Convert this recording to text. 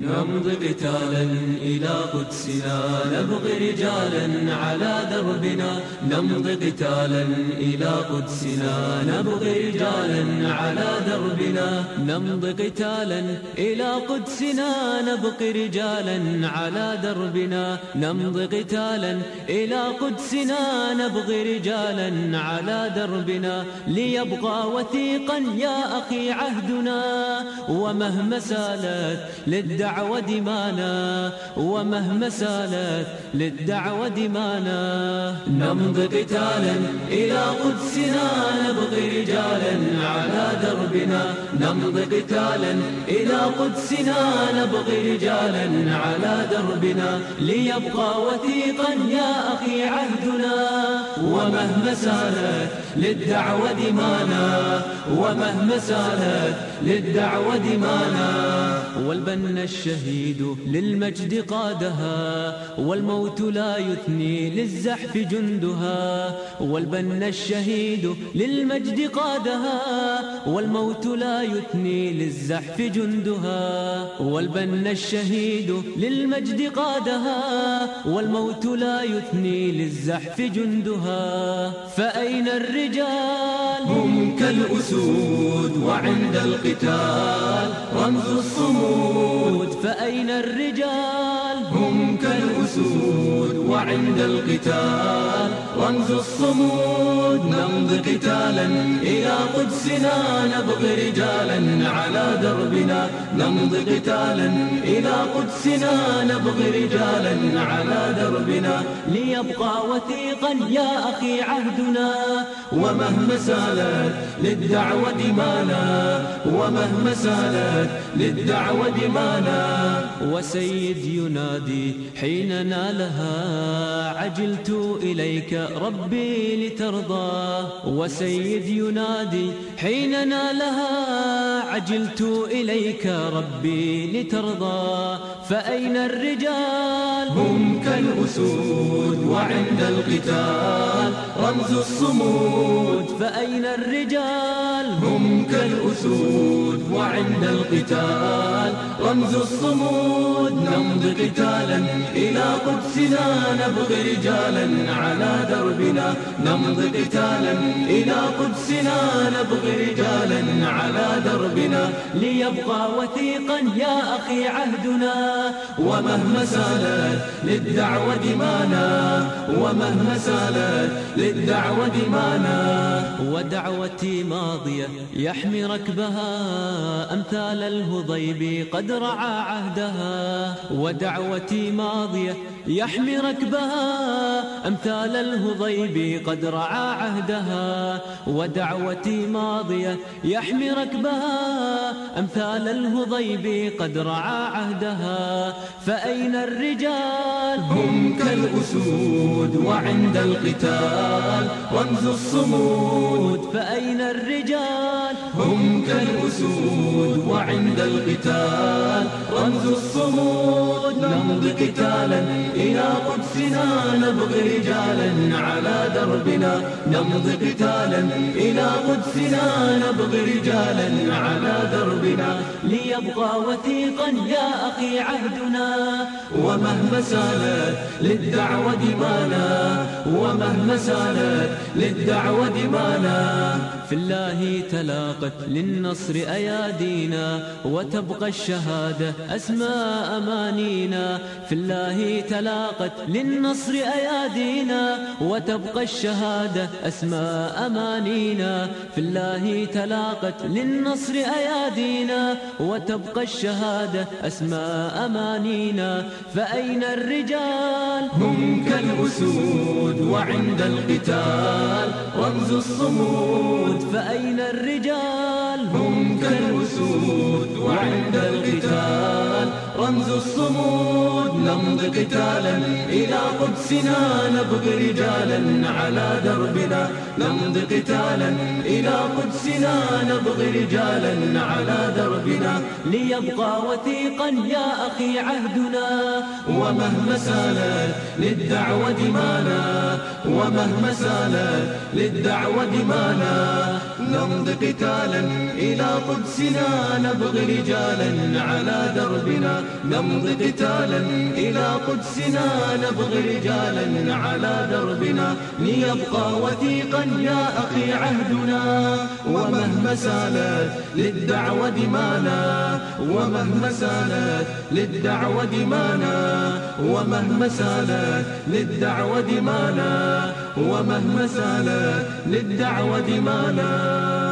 نمضي قتالا إلى قدسنا نبغي رجالا على دربنا. نمضي قتالا إلى قدسنا نبغي رجالا على دربنا. نمضي قتالا إلى قدسنا نبغي رجالا على دربنا. نمضي قتالا إلى قدسنا نبغي رجالا على دربنا. ليبقى وثيقا يا أخي عهدنا. ومهما سالت للدعوة للدعوة دمانا ومهما سالت للدعوة دمانا. نمضي قتالا إلى قدسنا نبغي رجالا على دربنا. نمضي قتالا إلى قدسنا نبغي رجالا على دربنا. ليبقى وثيقا يا أخي عهدنا. ومهما سالت للدعوة دمانا ومهما سالت للدعوة دمانا والبن الشهيد للمجد قادها والموت لا يثني للزحف جندها. والبن الشهيد للمجد قادها والموت لا يثني للزحف جندها. والبن الشهيد للمجد قادها والموت لا يثني للزحف جندها. فأين الرجال. هم كالأسود وعند القتال. رمز الصمود. فأين الرجال؟ هم كالأسود وعند القتال. رمز الصمود نمضي قتالا. إلى قدسنا نبغي رجالا. على دربنا نمضي قتالا. إلى قدسنا نبغي رجالا. على دربنا ليبقى وثيقا يا أخي عهدنا. ومهما سالت للدعوة دمانا ومهما سالت للدعوة دمانا وسيد ينادي حين نالها عجلت إليك ربي لترضى وسيد ينادي حين نالها عجلت إليك ربي لترضى فأين الرجال؟ هم كالأسود وعند القتال رمز الصمود فأين الرجال؟ كالأسود وعند القتال. رمز الصمود نمضي قتالا. إلى قدسنا نبغي رجالا على دربنا. نمضي قتالا. إلى قدسنا نبغي رجالا على دربنا. ليبقى وثيقا يا أخي عهدنا. ومهما سالت للدعوة دمانا. ومهما سالت للدعوة دمانا. ودعوتي ماضية. يحمي ركبها أمثال الهضيب قد رعى عهدها ودعوتي ماضية يحمي ركبها أمثال الهضيب قد رعى عهدها ودعوتي ماضية يحمي ركبها أمثال الهضيب قد رعى عهدها فأين الرجال؟ هم كالأسود وعند القتال رمز الصمود فأين الرجال؟ هم كالأسود وعند القتال. رمز الصمود نمضي قتالا إلى قدسنا نبغي رجالا على دربنا. نمضي قتالا إلى قدسنا نبغي رجالا على دربنا. ليبقى وثيقا يا أخي عهدنا. ومهما سالت للدعوة دمانا. ومهما سالت للدعوة دمانا. في الله تلاقت للنصر أيادينا وتبقى الشهادة أسمى أمانينا. في الله تلاقت للنصر أيادينا وتبقى الشهادة أسمى أمانينا. في الله تلاقت للنصر أيادينا وتبقى الشهادة أسمى أمانينا. فأين الرجال؟ هم كالأسود وعند القتال. رمز الصمود فأين الرجال؟ هم كالأسود وعند القتال. رمز الصمود قتالا إلى قدسنا نبغي رجالا على دربنا. نمضي قتالا إلى قدسنا نبغي رجالا على دربنا. ليبقى وثيقا يا أخي عهدنا. ومهما سالت للدعوة دمانا ومهما سالت للدعوة دمانا نمضي قتالا إلى قدسنا نبغي رجالا على دربنا. نمضي قتالا إلى قدسنا نبغي رجالا على دربنا ليبقى وثيقا يا أخي عهدنا. ومهما سالت للدعوة دمانا ومهما سالت للدعوة دمانا. ومهما سالت للدعوة دمانا ومهما سالت للدعوة دمانا.